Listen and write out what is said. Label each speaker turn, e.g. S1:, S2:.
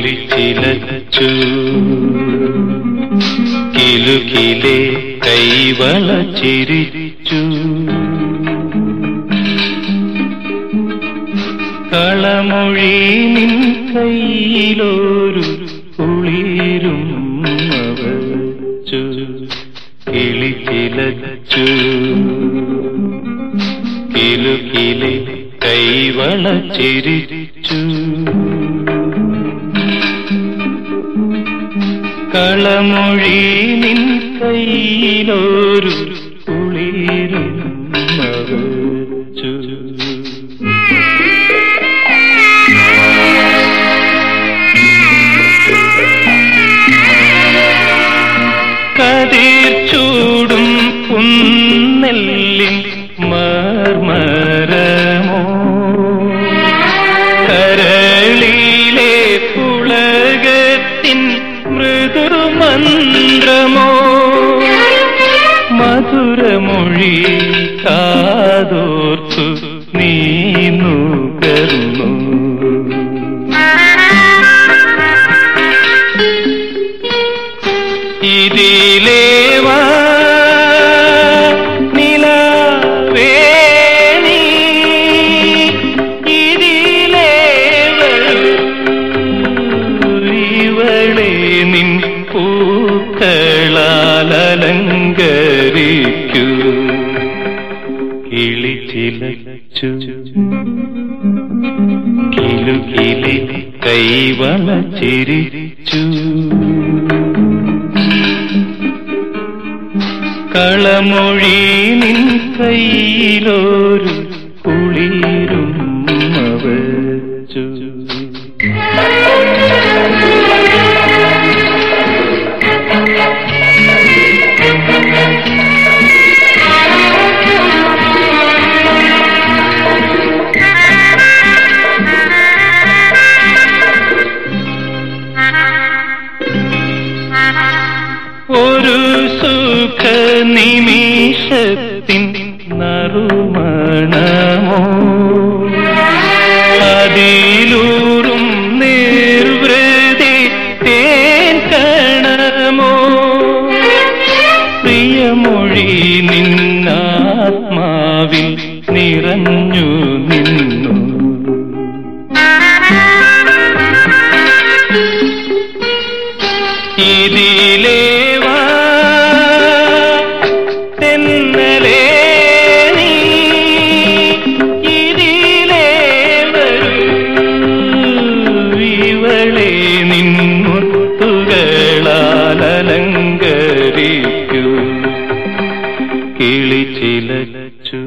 S1: കിളിച്ചിലച്ചു കിലുകിലെ കൈവള ചിരിച്ചു കളമൊഴി നിൻ കയ്യിലൊരു കുളിരും അവച്ചു കിളിച്ചിലച്ചു കിലുകിലെ കൈവള ചിരിച്ചു കളമൊഴി നിൻ കയ്യിലൊരു ചൂടും കുന്നെല്ലിൻ മർമരമോ? കരളിലെ പുളകത്തിൻ മൃദുമന്ത്രമോ മധുരമൊഴി കാതോർത്തു നീന്നു കരുന്നു ഇതിലേവാ അലങ്കരിക്കൂ. കിളിച്ചിലച്ചു കിലുകിലി കൈവള ചിരിച്ചു കളമൊഴി നിൻ കയ്യിലൊരു കുളിരും അവച്ചു ഒരു സുഖ നിമിഷത്തിൻ നറുമണമോ? അതിലൂറും നിർവൃതി തേൻ കണമോ? പ്രിയമൊഴി നിന്നാത്മാവിൽ നിറഞ്ഞു നിന്നു. ഇതിലേ കിളിച്ചിലച്ചു